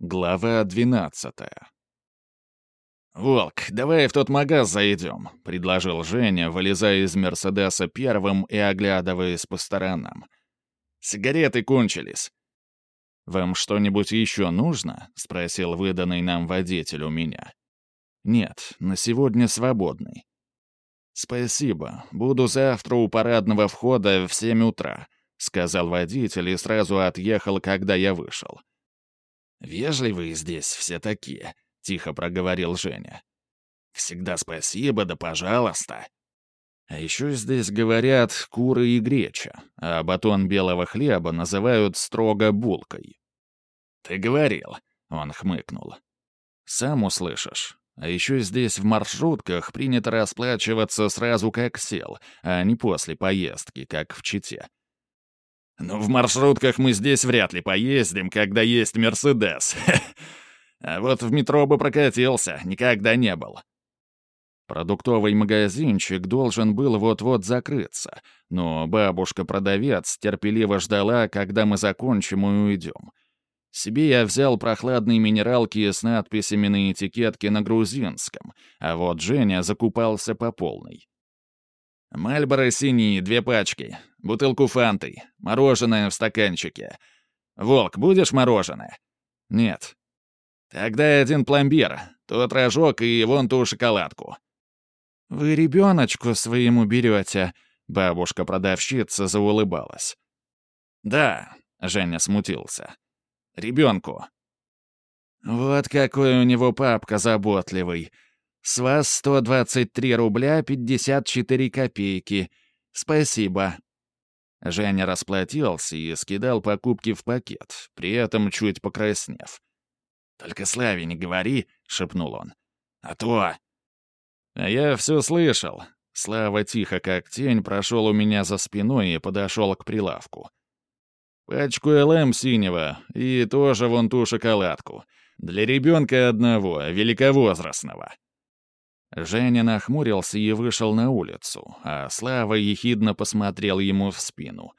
Глава двенадцатая. «Волк, давай в тот магаз зайдем», — предложил Женя, вылезая из «Мерседеса» первым и оглядываясь по сторонам. «Сигареты кончились». «Вам что-нибудь еще нужно?» — спросил выданный нам водитель у меня. «Нет, на сегодня свободный». «Спасибо. Буду завтра у парадного входа в семь утра», — сказал водитель и сразу отъехал, когда я вышел. «Вежливые здесь все такие», — тихо проговорил Женя. «Всегда спасибо, да пожалуйста». А еще здесь говорят куры и греча, а батон белого хлеба называют строго булкой. «Ты говорил», — он хмыкнул. «Сам услышишь. А еще здесь в маршрутках принято расплачиваться сразу как сел, а не после поездки, как в Чите. «Ну, в маршрутках мы здесь вряд ли поездим, когда есть Мерседес. А вот в метро бы прокатился, никогда не был». Продуктовый магазинчик должен был вот-вот закрыться, но бабушка-продавец терпеливо ждала, когда мы закончим и уйдем. Себе я взял прохладные минералки с надписями на этикетке на грузинском, а вот Женя закупался по полной. «Мальборо синие, две пачки, бутылку фанты, мороженое в стаканчике. Волк, будешь мороженое?» «Нет». «Тогда один пломбир, тот рожок и вон ту шоколадку». «Вы ребеночку своему берете?» Бабушка-продавщица заулыбалась. «Да», — Женя смутился. «Ребенку». «Вот какой у него папка заботливый. С вас 123 рубля 54 копейки. Спасибо». Женя расплатился и скидал покупки в пакет, при этом чуть покраснев. «Только Славе не говори», — шепнул он. «А то...» А я все слышал. Слава тихо, как тень, прошел у меня за спиной и подошел к прилавку. Пачку ЛМ синего и тоже вон ту шоколадку. Для ребенка одного, великовозрастного. Женя нахмурился и вышел на улицу, а Слава ехидно посмотрел ему в спину.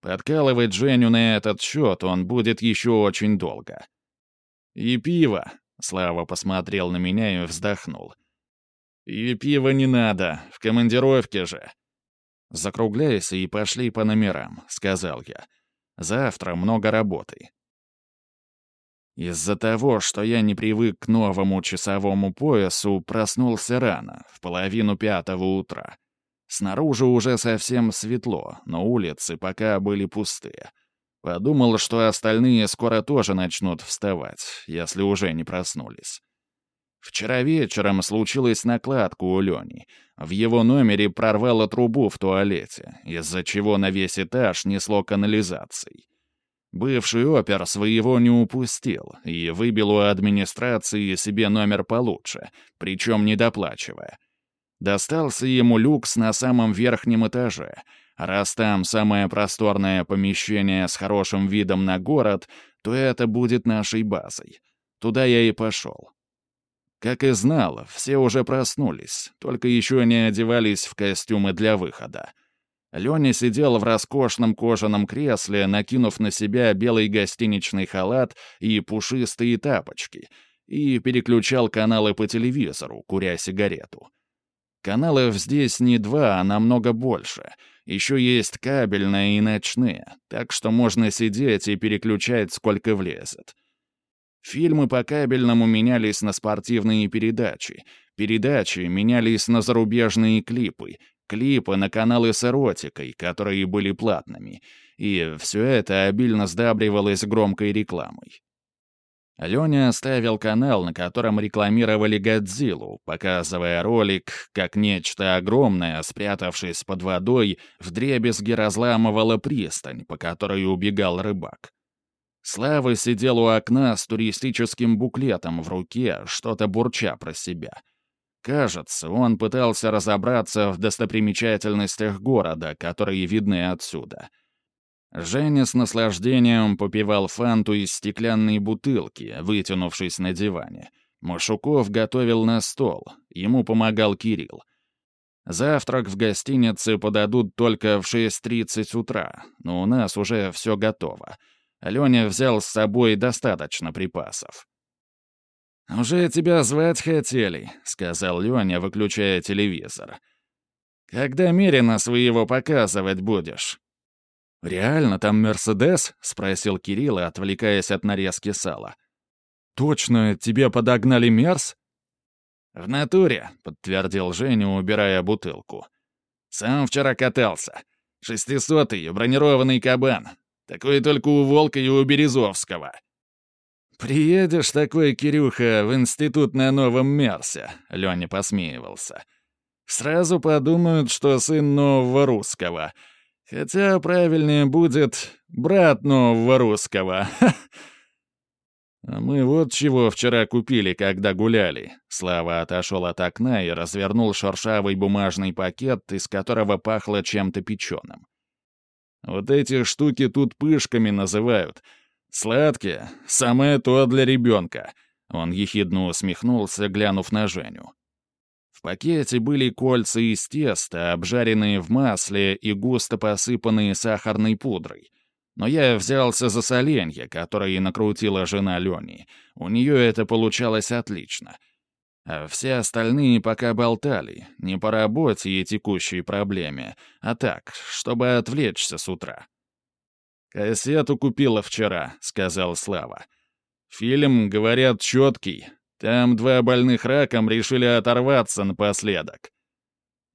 Подкалывать Женю на этот счет он будет еще очень долго. «И пиво», — Слава посмотрел на меня и вздохнул. «И пива не надо, в командировке же». «Закругляйся и пошли по номерам», — сказал я. «Завтра много работы». Из-за того, что я не привык к новому часовому поясу, проснулся рано, в половину пятого утра. Снаружи уже совсем светло, но улицы пока были пустые. Подумал, что остальные скоро тоже начнут вставать, если уже не проснулись. Вчера вечером случилась накладка у Лени. В его номере прорвало трубу в туалете, из-за чего на весь этаж несло канализацией. Бывший опер своего не упустил и выбил у администрации себе номер получше, причем не доплачивая. Достался ему люкс на самом верхнем этаже. Раз там самое просторное помещение с хорошим видом на город, то это будет нашей базой. Туда я и пошел. Как и знал, все уже проснулись, только еще не одевались в костюмы для выхода. Леня сидел в роскошном кожаном кресле, накинув на себя белый гостиничный халат и пушистые тапочки, и переключал каналы по телевизору, куря сигарету. Каналов здесь не два, а намного больше. Еще есть кабельные и ночные, так что можно сидеть и переключать, сколько влезет. Фильмы по кабельному менялись на спортивные передачи, передачи менялись на зарубежные клипы, клипы на каналы с эротикой, которые были платными, и все это обильно сдабривалось громкой рекламой. Леня оставил канал, на котором рекламировали Годзиллу, показывая ролик, как нечто огромное, спрятавшись под водой, вдребезги разламывало пристань, по которой убегал рыбак. Слава сидел у окна с туристическим буклетом в руке, что-то бурча про себя — Кажется, он пытался разобраться в достопримечательностях города, которые видны отсюда. Женя с наслаждением попивал фанту из стеклянной бутылки, вытянувшись на диване. Машуков готовил на стол, ему помогал Кирилл. Завтрак в гостинице подадут только в 6.30 утра, но у нас уже все готово. Леня взял с собой достаточно припасов. «Уже тебя звать хотели», — сказал Леня, выключая телевизор. «Когда Мерина своего показывать будешь?» «Реально там Мерседес?» — спросил Кирилл, отвлекаясь от нарезки сала. «Точно, тебе подогнали Мерс?» «В натуре», — подтвердил Женя, убирая бутылку. «Сам вчера катался. Шестисотый, бронированный кабан. Такой только у Волка и у Березовского». «Приедешь такой, Кирюха, в институт на новом Мерсе», — Леня посмеивался. «Сразу подумают, что сын нового русского. Хотя правильнее будет брат нового русского. А мы вот чего вчера купили, когда гуляли. Слава отошел от окна и развернул шершавый бумажный пакет, из которого пахло чем-то печеным. Вот эти штуки тут пышками называют. Сладкие, самое то для ребенка. Он ехидно усмехнулся, глянув на Женю. В пакете были кольца из теста, обжаренные в масле и густо посыпанные сахарной пудрой. Но я взялся за соленье, которое накрутила жена Лени. У нее это получалось отлично. А все остальные пока болтали, не по работе и текущей проблеме, а так, чтобы отвлечься с утра. «Кассету купила вчера», — сказал Слава. «Фильм, говорят, четкий, там два больных раком решили оторваться напоследок.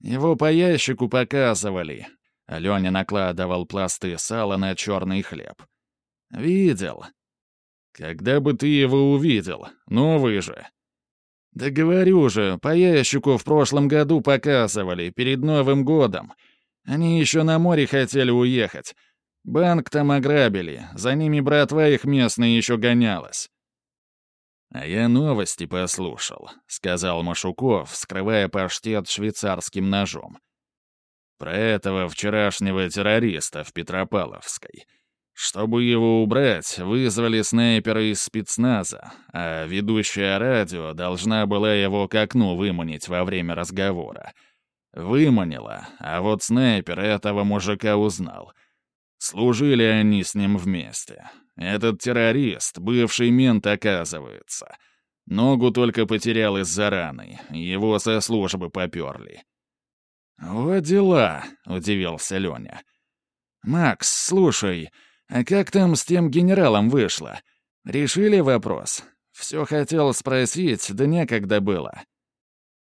Его по ящику показывали. Аленя накладывал пласты сала на черный хлеб. «Видел. Когда бы ты его увидел? Новый же». «Да говорю же, по ящику в прошлом году показывали, перед Новым годом. Они еще на море хотели уехать. Банк там ограбили, за ними братва их местная еще гонялась. «А я новости послушал», — сказал Машуков, скрывая паштет швейцарским ножом. «Про этого вчерашнего террориста в Петропавловской. Чтобы его убрать, вызвали снайпера из спецназа, а ведущая радио должна была его к окну выманить во время разговора. Выманила, а вот снайпер этого мужика узнал. Служили они с ним вместе. Этот террорист, бывший мент, оказывается. Ногу только потерял из-за раны, его со службы поперли. «Вот дела», — удивился Леня. «Макс, слушай, а как там с тем генералом вышло? Решили вопрос? Все хотел спросить, да некогда было».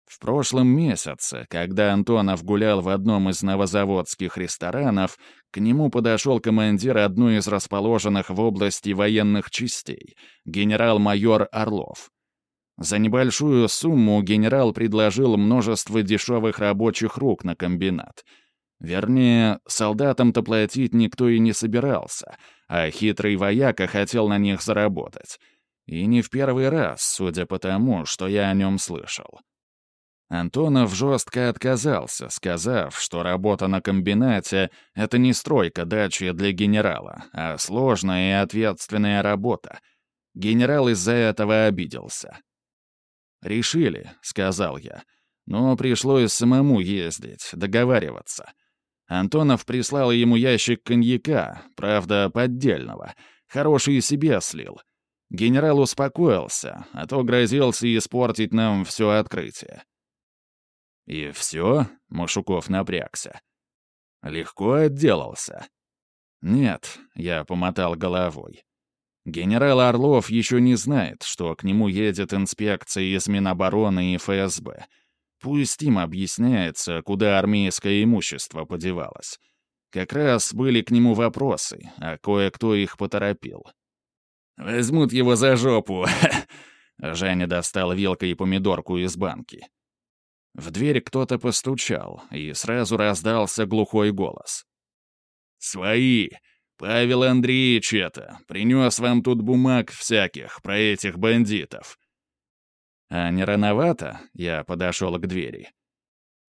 В прошлом месяце, когда Антонов гулял в одном из новозаводских ресторанов, к нему подошел командир одной из расположенных в области военных частей, генерал-майор Орлов. За небольшую сумму генерал предложил множество дешевых рабочих рук на комбинат. Вернее, солдатам-то платить никто и не собирался, а хитрый вояка хотел на них заработать. И не в первый раз, судя по тому, что я о нем слышал. Антонов жестко отказался, сказав, что работа на комбинате — это не стройка дачи для генерала, а сложная и ответственная работа. Генерал из-за этого обиделся. «Решили», — сказал я, — «но пришлось самому ездить, договариваться». Антонов прислал ему ящик коньяка, правда, поддельного, хороший себе слил. Генерал успокоился, а то грозился испортить нам все открытие. «И все?» — Машуков напрягся. «Легко отделался?» «Нет», — я помотал головой. Генерал Орлов еще не знает, что к нему едет инспекция из Минобороны и ФСБ. Пусть им объясняется, куда армейское имущество подевалось. Как раз были к нему вопросы, а кое-кто их поторопил. «Возьмут его за жопу!» Женя достал вилкой помидорку из банки. В дверь кто-то постучал, и сразу раздался глухой голос. «Свои! Павел Андреевич это! Принес вам тут бумаг всяких про этих бандитов!» «А не рановато?» — я подошел к двери.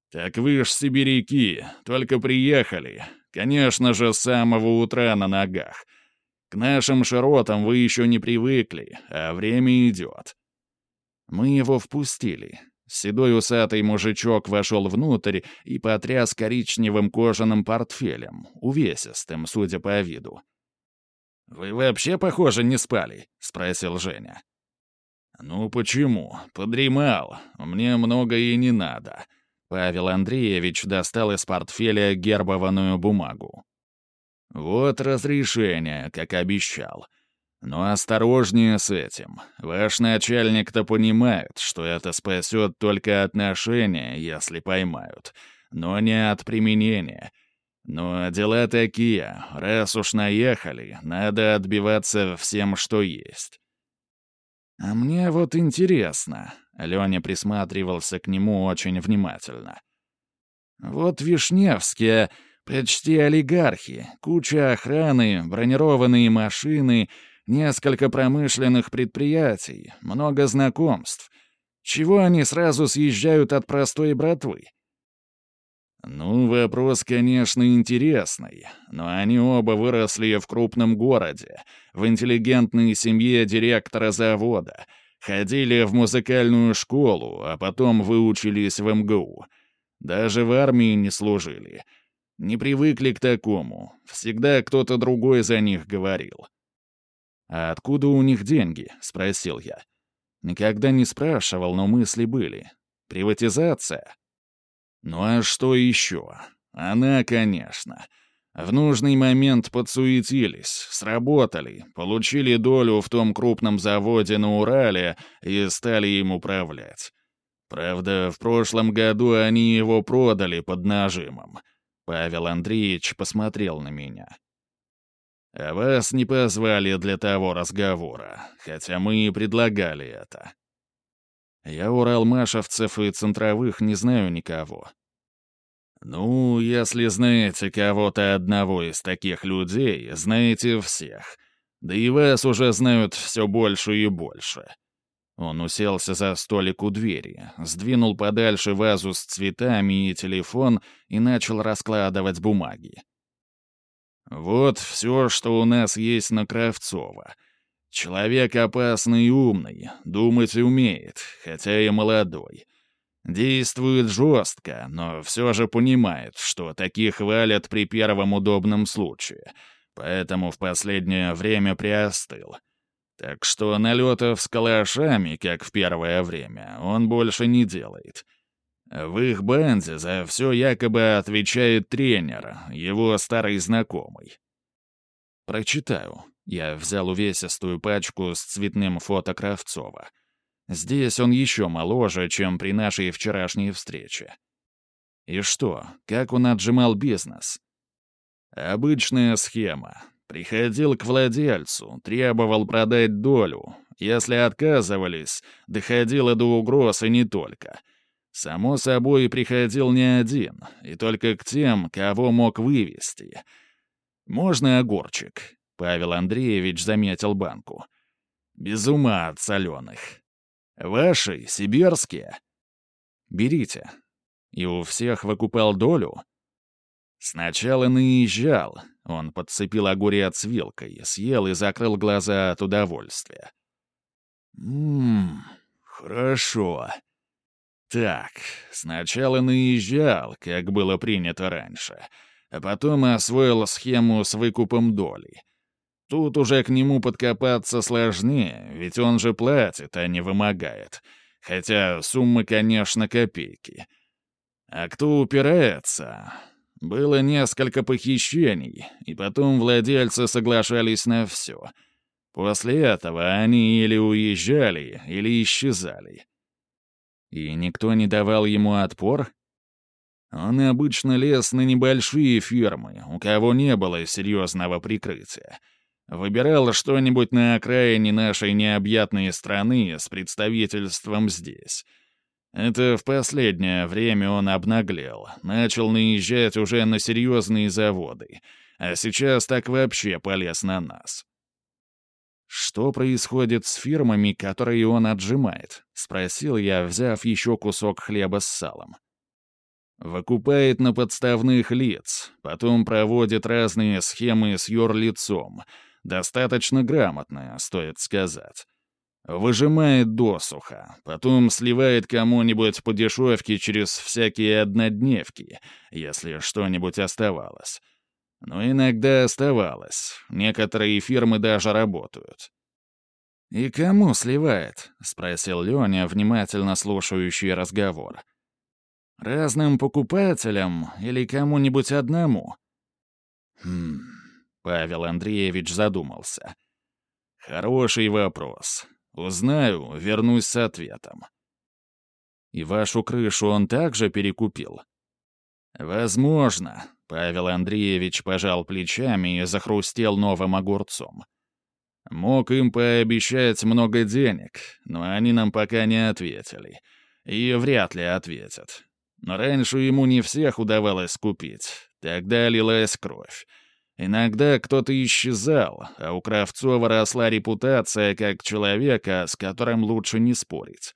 «Так вы ж сибиряки, только приехали. Конечно же, с самого утра на ногах. К нашим широтам вы еще не привыкли, а время идет». Мы его впустили, Седой усатый мужичок вошел внутрь и потряс коричневым кожаным портфелем, увесистым, судя по виду. «Вы вообще, похоже, не спали?» — спросил Женя. «Ну почему? Подремал. Мне много и не надо». Павел Андреевич достал из портфеля гербованную бумагу. «Вот разрешение, как обещал. Но осторожнее с этим. Ваш начальник-то понимает, что это спасет только отношения, если поймают, но не от применения. Но дела такие, раз уж наехали, надо отбиваться всем, что есть. «А мне вот интересно», — Леня присматривался к нему очень внимательно. «Вот Вишневские почти олигархи, куча охраны, бронированные машины, несколько промышленных предприятий, много знакомств. Чего они сразу съезжают от простой братвы? Ну, вопрос, конечно, интересный, но они оба выросли в крупном городе, в интеллигентной семье директора завода, ходили в музыкальную школу, а потом выучились в МГУ. Даже в армии не служили. Не привыкли к такому, всегда кто-то другой за них говорил. «А откуда у них деньги?» — спросил я. Никогда не спрашивал, но мысли были. «Приватизация?» Ну а что еще? Она, конечно. В нужный момент подсуетились, сработали, получили долю в том крупном заводе на Урале и стали им управлять. Правда, в прошлом году они его продали под нажимом. Павел Андреевич посмотрел на меня. А вас не позвали для того разговора, хотя мы и предлагали это. Я уралмашевцев и центровых не знаю никого. Ну, если знаете кого-то одного из таких людей, знаете всех. Да и вас уже знают все больше и больше. Он уселся за столик у двери, сдвинул подальше вазу с цветами и телефон и начал раскладывать бумаги. «Вот все, что у нас есть на Кравцова», Человек опасный и умный, думать умеет, хотя и молодой. Действует жестко, но все же понимает, что таких валят при первом удобном случае, поэтому в последнее время приостыл. Так что налетов с калашами, как в первое время, он больше не делает. В их банде за все якобы отвечает тренер, его старый знакомый. Прочитаю. Я взял увесистую пачку с цветным фото Кравцова. Здесь он еще моложе, чем при нашей вчерашней встрече. И что, как он отжимал бизнес? Обычная схема. Приходил к владельцу, требовал продать долю. Если отказывались, доходило до угроз и не только. Само собой, приходил не один, и только к тем, кого мог вывести. Можно огурчик, Павел Андреевич заметил банку. «Без ума от соленых. Ваши, сибирские. Берите». И у всех выкупал долю. Сначала наезжал. Он подцепил огурец вилкой, съел и закрыл глаза от удовольствия. «Ммм, хорошо. Так, сначала наезжал, как было принято раньше, а потом освоил схему с выкупом доли. Тут уже к нему подкопаться сложнее, ведь он же платит, а не вымогает. Хотя суммы, конечно, копейки. А кто упирается? Было несколько похищений, и потом владельцы соглашались на все. После этого они или уезжали, или исчезали. И никто не давал ему отпор? Он обычно лез на небольшие фирмы, у кого не было серьезного прикрытия — Выбирал что-нибудь на окраине нашей необъятной страны с представительством здесь. Это в последнее время он обнаглел, начал наезжать уже на серьезные заводы, а сейчас так вообще полез на нас. «Что происходит с фирмами, которые он отжимает?» — спросил я, взяв еще кусок хлеба с салом. Выкупает на подставных лиц, потом проводит разные схемы с юрлицом — Достаточно грамотная, стоит сказать. Выжимает досуха, потом сливает кому-нибудь по дешевке через всякие однодневки, если что-нибудь оставалось. Но иногда оставалось. Некоторые фирмы даже работают. «И кому сливает?» — спросил Леня, внимательно слушающий разговор. «Разным покупателям или кому-нибудь одному?» «Хм...» — Павел Андреевич задумался. «Хороший вопрос. Узнаю, вернусь с ответом». «И вашу крышу он также перекупил?» «Возможно», — Павел Андреевич пожал плечами и захрустел новым огурцом. Мог им пообещать много денег, но они нам пока не ответили. И вряд ли ответят. Но раньше ему не всех удавалось купить. Тогда лилась кровь. Иногда кто-то исчезал, а у Кравцова росла репутация как человека, с которым лучше не спорить.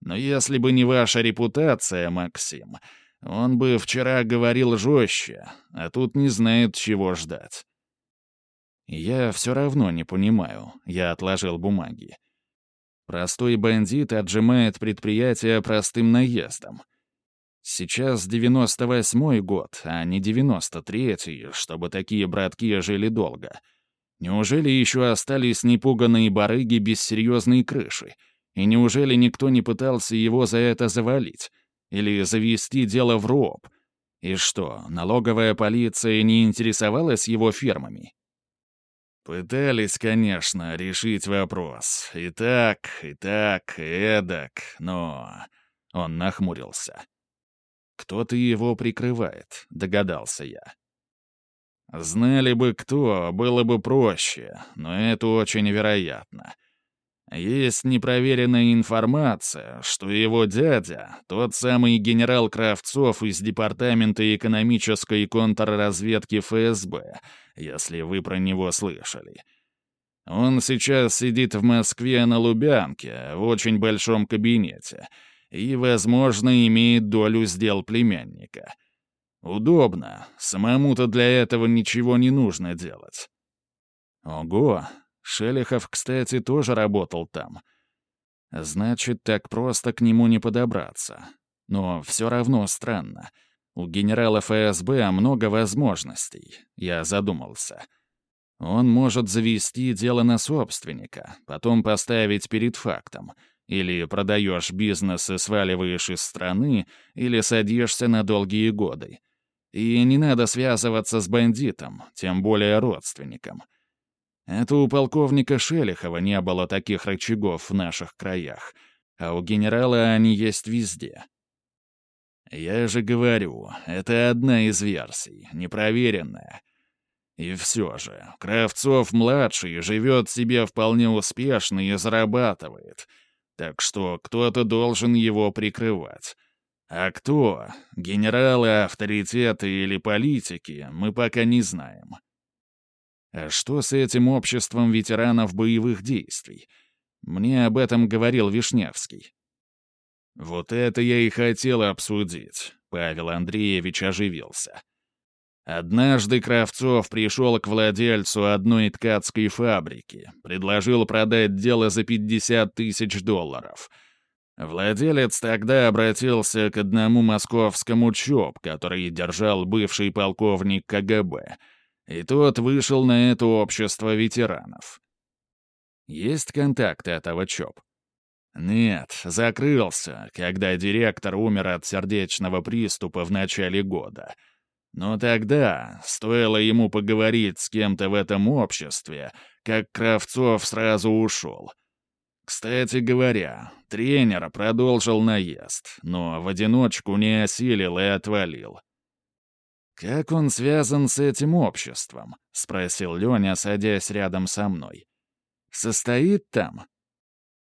Но если бы не ваша репутация, Максим, он бы вчера говорил жестче, а тут не знает, чего ждать. «Я все равно не понимаю», — я отложил бумаги. Простой бандит отжимает предприятие простым наездом. Сейчас 98-й год, а не 93-й, чтобы такие братки жили долго. Неужели еще остались непуганные барыги без серьезной крыши? И неужели никто не пытался его за это завалить? Или завести дело в РОП? И что, налоговая полиция не интересовалась его фермами? Пытались, конечно, решить вопрос. И так, и так, и эдак, но... Он нахмурился. «Кто-то его прикрывает», — догадался я. «Знали бы кто, было бы проще, но это очень вероятно. Есть непроверенная информация, что его дядя, тот самый генерал Кравцов из Департамента экономической контрразведки ФСБ, если вы про него слышали. Он сейчас сидит в Москве на Лубянке, в очень большом кабинете, и, возможно, имеет долю сдел племянника. Удобно, самому-то для этого ничего не нужно делать. Ого, Шелихов, кстати, тоже работал там. Значит, так просто к нему не подобраться. Но все равно странно. У генерала ФСБ много возможностей. Я задумался. Он может завести дело на собственника, потом поставить перед фактом. Или продаешь бизнес и сваливаешь из страны, или садишься на долгие годы. И не надо связываться с бандитом, тем более родственником. Это у полковника Шелихова не было таких рычагов в наших краях, а у генерала они есть везде. Я же говорю, это одна из версий, непроверенная. И все же, Кравцов-младший живет себе вполне успешно и зарабатывает, так что кто-то должен его прикрывать. А кто, генералы, авторитеты или политики, мы пока не знаем. А что с этим обществом ветеранов боевых действий? Мне об этом говорил Вишневский. Вот это я и хотел обсудить. Павел Андреевич оживился. Однажды Кравцов пришел к владельцу одной ткацкой фабрики, предложил продать дело за 50 тысяч долларов. Владелец тогда обратился к одному московскому ЧОП, который держал бывший полковник КГБ — и тот вышел на это общество ветеранов. Есть контакты этого ЧОП? Нет, закрылся, когда директор умер от сердечного приступа в начале года. Но тогда, стоило ему поговорить с кем-то в этом обществе, как Кравцов сразу ушел. Кстати говоря, тренер продолжил наезд, но в одиночку не осилил и отвалил. «Как он связан с этим обществом?» — спросил Леня, садясь рядом со мной. «Состоит там?»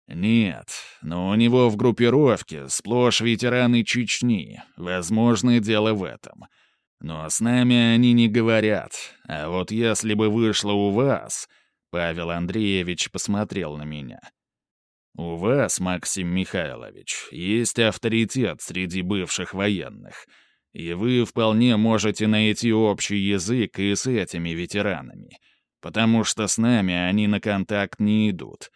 «Нет, но у него в группировке сплошь ветераны Чечни. Возможно, дело в этом. Но с нами они не говорят. А вот если бы вышло у вас...» Павел Андреевич посмотрел на меня. «У вас, Максим Михайлович, есть авторитет среди бывших военных» И вы вполне можете найти общий язык и с этими ветеранами, потому что с нами они на контакт не идут.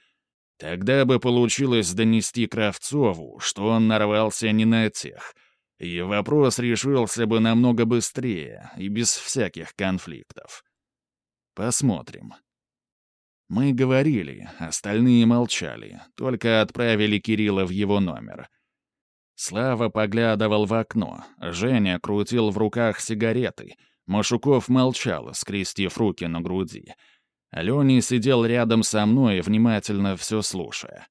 Тогда бы получилось донести Кравцову, что он нарвался не на тех. И вопрос решился бы намного быстрее и без всяких конфликтов. Посмотрим. Мы говорили, остальные молчали, только отправили Кирилла в его номер. Слава поглядывал в окно, Женя крутил в руках сигареты, Машуков молчал, скрестив руки на груди. Алений сидел рядом со мной, внимательно все слушая.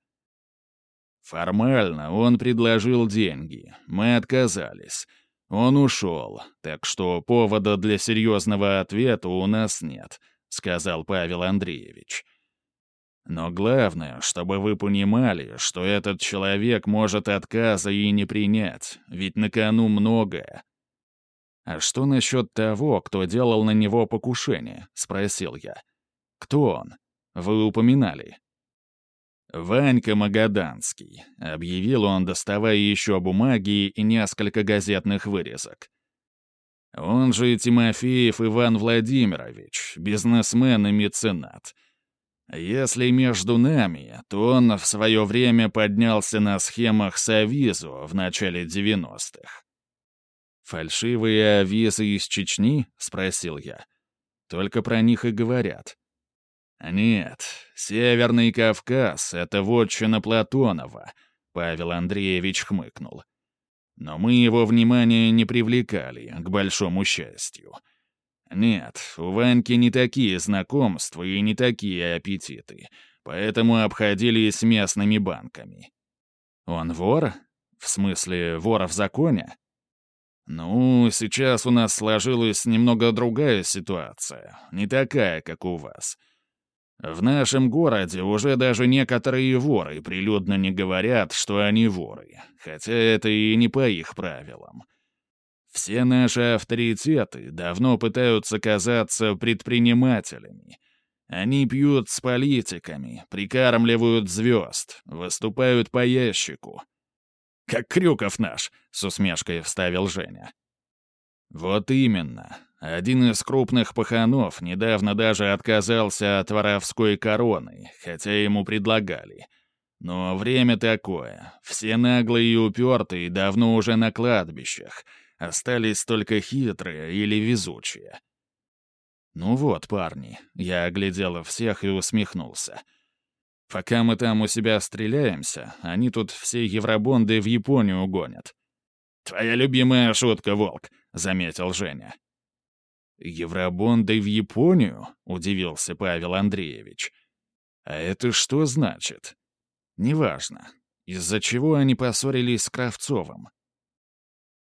Формально он предложил деньги, мы отказались. Он ушел, так что повода для серьезного ответа у нас нет, сказал Павел Андреевич. Но главное, чтобы вы понимали, что этот человек может отказа и не принять, ведь на кону многое. «А что насчет того, кто делал на него покушение?» — спросил я. «Кто он? Вы упоминали». «Ванька Магаданский», — объявил он, доставая еще бумаги и несколько газетных вырезок. «Он же Тимофеев Иван Владимирович, бизнесмен и меценат. Если между нами, то он в свое время поднялся на схемах с Авизу в начале 90-х. «Фальшивые авизы из Чечни?» — спросил я. «Только про них и говорят». «Нет, Северный Кавказ — это вотчина Платонова», — Павел Андреевич хмыкнул. «Но мы его внимание не привлекали, к большому счастью. Нет, у Ваньки не такие знакомства и не такие аппетиты, поэтому обходились местными банками». «Он вор? В смысле, вор в законе?» «Ну, сейчас у нас сложилась немного другая ситуация, не такая, как у вас». В нашем городе уже даже некоторые воры прилюдно не говорят, что они воры, хотя это и не по их правилам. Все наши авторитеты давно пытаются казаться предпринимателями. Они пьют с политиками, прикармливают звезд, выступают по ящику. «Как Крюков наш», — с усмешкой вставил Женя. «Вот именно. Один из крупных паханов недавно даже отказался от воровской короны, хотя ему предлагали. Но время такое. Все наглые и упертые давно уже на кладбищах. Остались только хитрые или везучие. «Ну вот, парни», — я оглядел всех и усмехнулся. «Пока мы там у себя стреляемся, они тут все евробонды в Японию гонят». «Твоя любимая шутка, Волк», — заметил Женя. «Евробонды в Японию?» — удивился Павел Андреевич. «А это что значит?» «Неважно. Из-за чего они поссорились с Кравцовым?»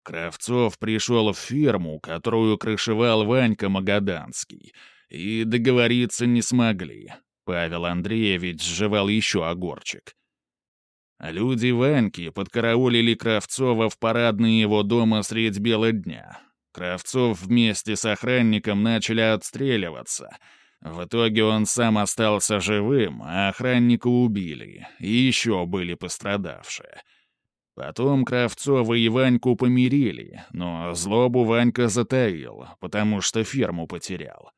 Кравцов пришел в фирму, которую крышевал Ванька Магаданский, и договориться не смогли. Павел Андреевич сживал еще огорчик. Люди Ваньки подкараулили Кравцова в парадные его дома средь бела дня, Кравцов вместе с охранником начали отстреливаться. В итоге он сам остался живым, а охранника убили, и еще были пострадавшие. Потом Кравцова и Ваньку помирили, но злобу Ванька затаил, потому что фирму потерял.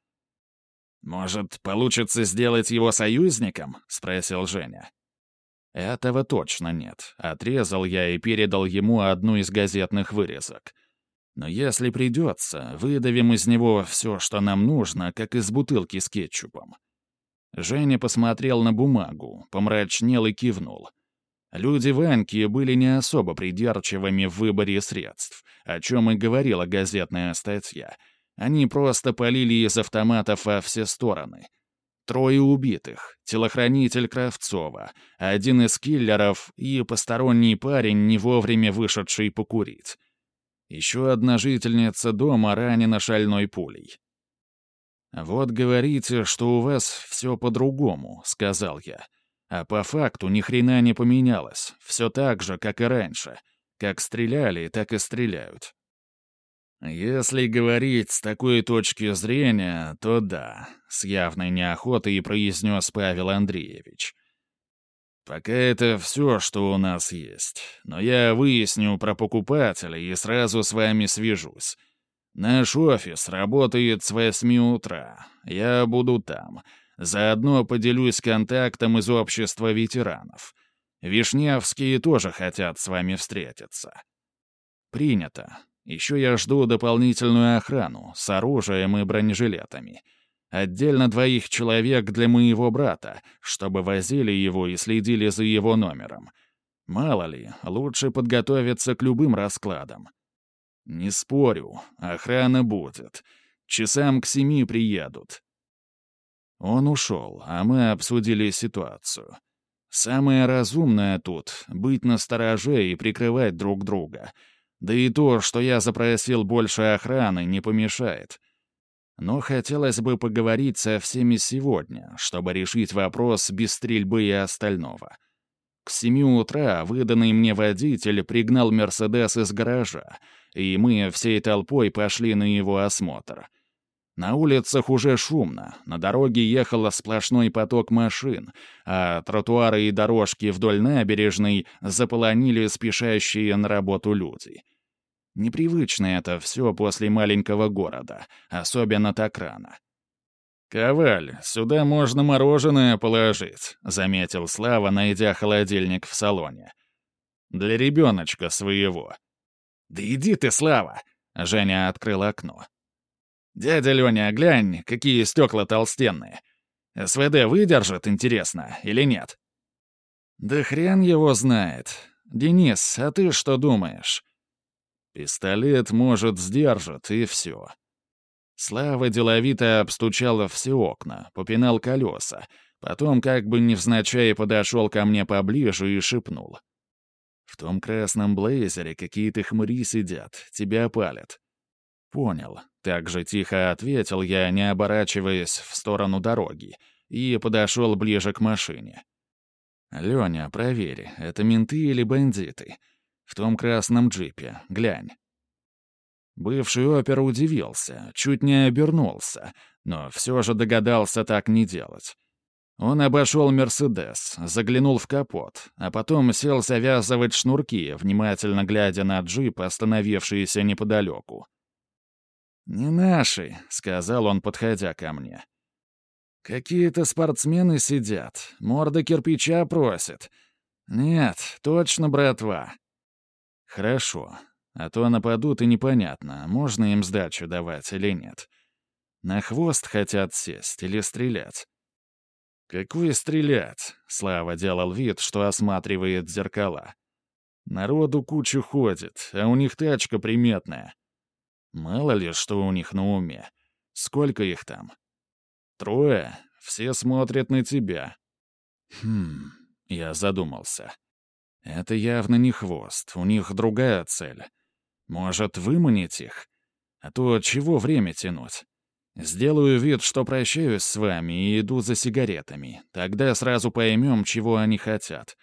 «Может, получится сделать его союзником?» — спросил Женя. «Этого точно нет», — отрезал я и передал ему одну из газетных вырезок. Но если придется, выдавим из него все, что нам нужно, как из бутылки с кетчупом». Женя посмотрел на бумагу, помрачнел и кивнул. Люди Ваньки были не особо придирчивыми в выборе средств, о чем и говорила газетная статья. Они просто полили из автоматов во все стороны. Трое убитых, телохранитель Кравцова, один из киллеров и посторонний парень, не вовремя вышедший покурить. Еще одна жительница дома ранена шальной пулей. «Вот говорите, что у вас все по-другому», — сказал я. А по факту ни хрена не поменялось. Все так же, как и раньше. Как стреляли, так и стреляют. Если говорить с такой точки зрения, то да, с явной неохотой произнес Павел Андреевич. Пока это все, что у нас есть. Но я выясню про покупателя и сразу с вами свяжусь. Наш офис работает с восьми утра. Я буду там. Заодно поделюсь контактом из общества ветеранов. Вишневские тоже хотят с вами встретиться. «Принято. Еще я жду дополнительную охрану с оружием и бронежилетами. Отдельно двоих человек для моего брата, чтобы возили его и следили за его номером. Мало ли, лучше подготовиться к любым раскладам. Не спорю, охрана будет. Часам к семи приедут. Он ушел, а мы обсудили ситуацию. Самое разумное тут — быть настороже и прикрывать друг друга. Да и то, что я запросил больше охраны, не помешает. Но хотелось бы поговорить со всеми сегодня, чтобы решить вопрос без стрельбы и остального. К семи утра выданный мне водитель пригнал «Мерседес» из гаража, и мы всей толпой пошли на его осмотр. На улицах уже шумно, на дороге ехал сплошной поток машин, а тротуары и дорожки вдоль набережной заполонили спешащие на работу люди. Непривычно это все после маленького города, особенно так рано. «Коваль, сюда можно мороженое положить», — заметил Слава, найдя холодильник в салоне. «Для ребеночка своего». «Да иди ты, Слава!» — Женя открыл окно. «Дядя Леня, глянь, какие стекла толстенные. СВД выдержит, интересно, или нет?» «Да хрен его знает. Денис, а ты что думаешь?» «Пистолет, может, сдержит, и все. Слава деловито обстучал все окна, попинал колеса, потом как бы невзначай подошел ко мне поближе и шепнул. «В том красном блейзере какие-то хмыри сидят, тебя палят». «Понял», — так же тихо ответил я, не оборачиваясь в сторону дороги, и подошел ближе к машине. «Леня, проверь, это менты или бандиты? В том красном джипе, глянь». Бывший опер удивился, чуть не обернулся, но все же догадался так не делать. Он обошел «Мерседес», заглянул в капот, а потом сел завязывать шнурки, внимательно глядя на джип, остановившийся неподалеку. «Не наши», — сказал он, подходя ко мне. «Какие-то спортсмены сидят, морда кирпича просит. Нет, точно братва». «Хорошо, а то нападут и непонятно, можно им сдачу давать или нет. На хвост хотят сесть или стрелять. «Какой стрелять?» — Слава делал вид, что осматривает зеркала. «Народу кучу ходит, а у них тачка приметная. Мало ли, что у них на уме. Сколько их там?» «Трое. Все смотрят на тебя». «Хм...» — я задумался. «Это явно не хвост, у них другая цель. Может, выманить их? А то чего время тянуть? Сделаю вид, что прощаюсь с вами и иду за сигаретами. Тогда сразу поймем, чего они хотят.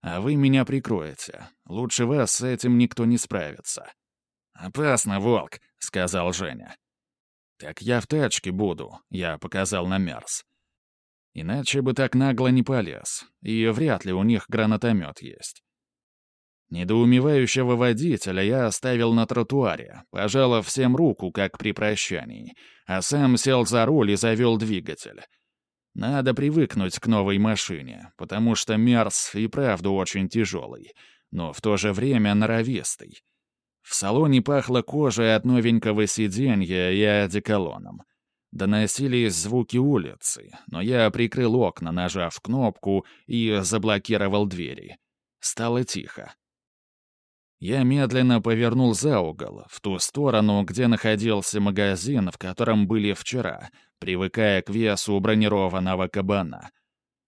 А вы меня прикроете. Лучше вас с этим никто не справится». «Опасно, волк», — сказал Женя. «Так я в тачке буду», — я показал на Мерс. Иначе бы так нагло не полез, и вряд ли у них гранатомет есть. Недоумевающего водителя я оставил на тротуаре, пожал всем руку, как при прощании, а сам сел за руль и завел двигатель. Надо привыкнуть к новой машине, потому что Мерс и правда очень тяжелый, но в то же время норовистый. В салоне пахло кожей от новенького сиденья и одеколоном. Доносились звуки улицы, но я прикрыл окна, нажав кнопку, и заблокировал двери. Стало тихо. Я медленно повернул за угол, в ту сторону, где находился магазин, в котором были вчера, привыкая к весу бронированного кабана.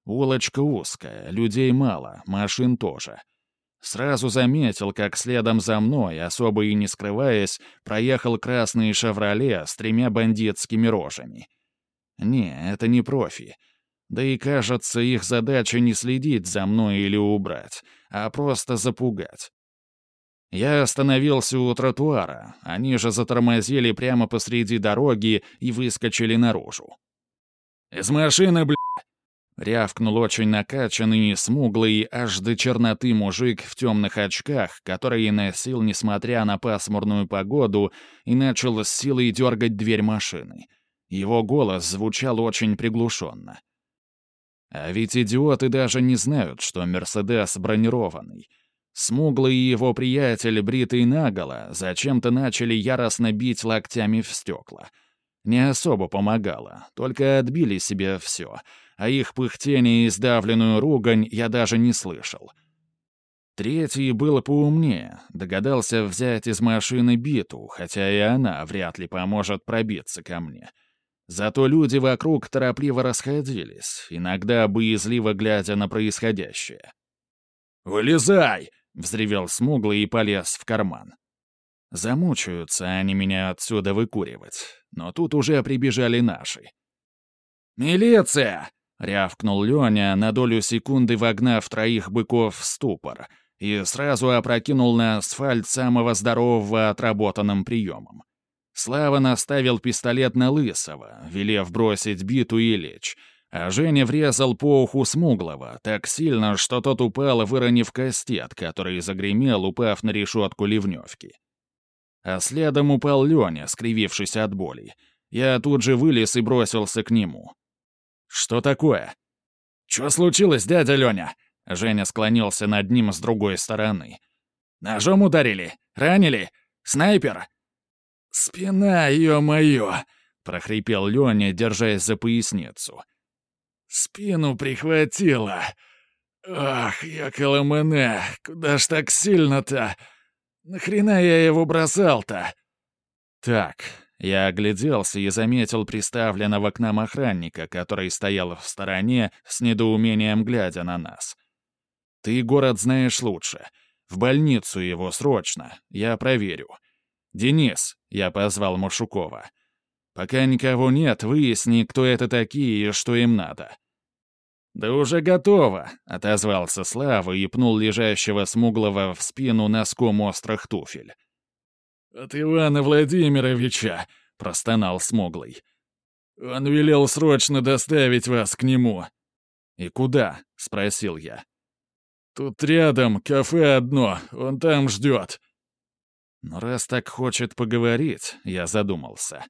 Улочка узкая, людей мало, машин тоже. Сразу заметил, как следом за мной, особо и не скрываясь, проехал красный «Шевроле» с тремя бандитскими рожами. Не, это не профи. Да и кажется, их задача не следить за мной или убрать, а просто запугать. Я остановился у тротуара, они же затормозили прямо посреди дороги и выскочили наружу. «Из машины, бля!» — рявкнул очень накачанный, смуглый, аж до черноты мужик в темных очках, который носил, несмотря на пасмурную погоду, и начал с силой дергать дверь машины. Его голос звучал очень приглушенно. А ведь идиоты даже не знают, что «Мерседес» бронированный — Смуглый и его приятель, бритый наголо, зачем-то начали яростно бить локтями в стекла. Не особо помогало, только отбили себе все, а их пыхтение и сдавленную ругань я даже не слышал. Третий был поумнее, догадался взять из машины биту, хотя и она вряд ли поможет пробиться ко мне. Зато люди вокруг торопливо расходились, иногда боязливо глядя на происходящее. «Вылезай!» — взревел смуглый и полез в карман. Замучаются они меня отсюда выкуривать, но тут уже прибежали наши. «Милиция!» — рявкнул Леня, на долю секунды вогнав троих быков в ступор, и сразу опрокинул на асфальт самого здорового отработанным приемом. Слава наставил пистолет на Лысого, велев бросить биту и лечь, а Женя врезал по уху Смуглого так сильно, что тот упал, выронив кастет, который загремел, упав на решетку ливневки. А следом упал Леня, скривившись от боли. Я тут же вылез и бросился к нему. «Что такое?» «Что случилось, дядя Леня?» Женя склонился над ним с другой стороны. «Ножом ударили? Ранили? Снайпер?» «Спина, ё-моё!» — прохрипел Леня, держась за поясницу. Спину прихватило. Ах, я коломане, куда ж так сильно-то? Нахрена я его бросал-то? Так, я огляделся и заметил приставленного к нам охранника, который стоял в стороне, с недоумением глядя на нас. Ты город знаешь лучше. В больницу его срочно, я проверю. Денис, я позвал Машукова. Пока никого нет, выясни, кто это такие и что им надо. «Да уже готово», — отозвался Слава и пнул лежащего смуглого в спину носком острых туфель. «От Ивана Владимировича», — простонал смуглый. «Он велел срочно доставить вас к нему». «И куда?» — спросил я. «Тут рядом кафе одно, он там ждет». «Но раз так хочет поговорить», — я задумался.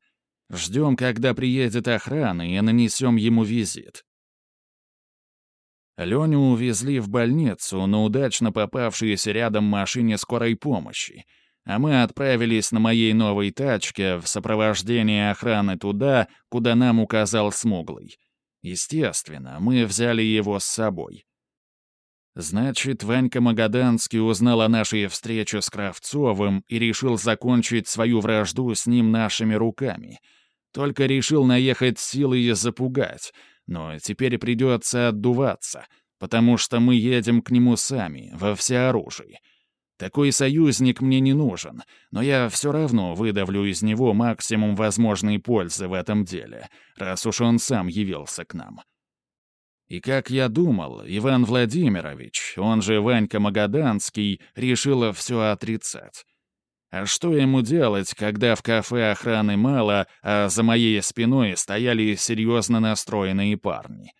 «Ждем, когда приедет охрана, и нанесем ему визит». Леню увезли в больницу на удачно попавшейся рядом машине скорой помощи, а мы отправились на моей новой тачке в сопровождении охраны туда, куда нам указал Смуглый. Естественно, мы взяли его с собой. Значит, Ванька Магаданский узнал о нашей встрече с Кравцовым и решил закончить свою вражду с ним нашими руками. Только решил наехать силой и запугать — но теперь придется отдуваться, потому что мы едем к нему сами, во всеоружии. Такой союзник мне не нужен, но я все равно выдавлю из него максимум возможной пользы в этом деле, раз уж он сам явился к нам. И как я думал, Иван Владимирович, он же Ванька Магаданский, решил все отрицать. А что ему делать, когда в кафе охраны мало, а за моей спиной стояли серьезно настроенные парни?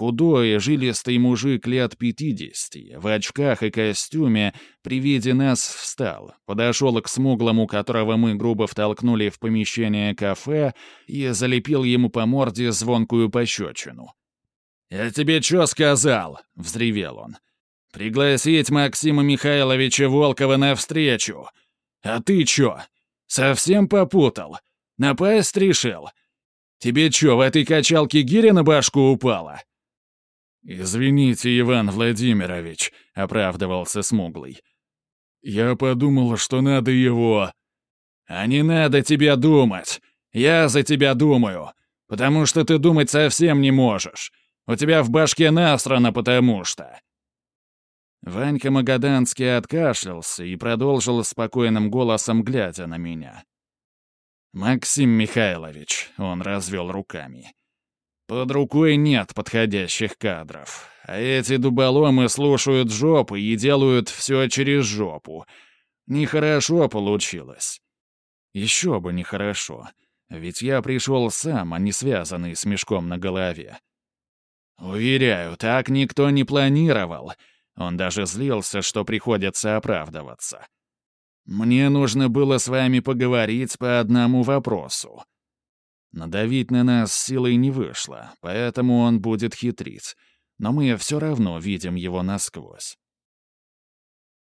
Худой, жилистый мужик лет пятидесяти, в очках и костюме, при виде нас встал, подошел к смуглому, которого мы грубо втолкнули в помещение кафе, и залепил ему по морде звонкую пощечину. «Я тебе что сказал?» — взревел он. «Пригласить Максима Михайловича Волкова навстречу. «А ты чё? Совсем попутал? Напасть решил? Тебе чё, в этой качалке гиря на башку упала?» «Извините, Иван Владимирович», — оправдывался Смуглый. «Я подумал, что надо его...» «А не надо тебе думать. Я за тебя думаю. Потому что ты думать совсем не можешь. У тебя в башке насрано потому что...» Ванька Магаданский откашлялся и продолжил спокойным голосом, глядя на меня. «Максим Михайлович», — он развел руками, — «под рукой нет подходящих кадров, а эти дуболомы слушают жопы и делают все через жопу. Нехорошо получилось». «Еще бы нехорошо, ведь я пришел сам, а не связанный с мешком на голове». «Уверяю, так никто не планировал», он даже злился, что приходится оправдываться. «Мне нужно было с вами поговорить по одному вопросу». Надавить на нас силой не вышло, поэтому он будет хитрить. Но мы все равно видим его насквозь.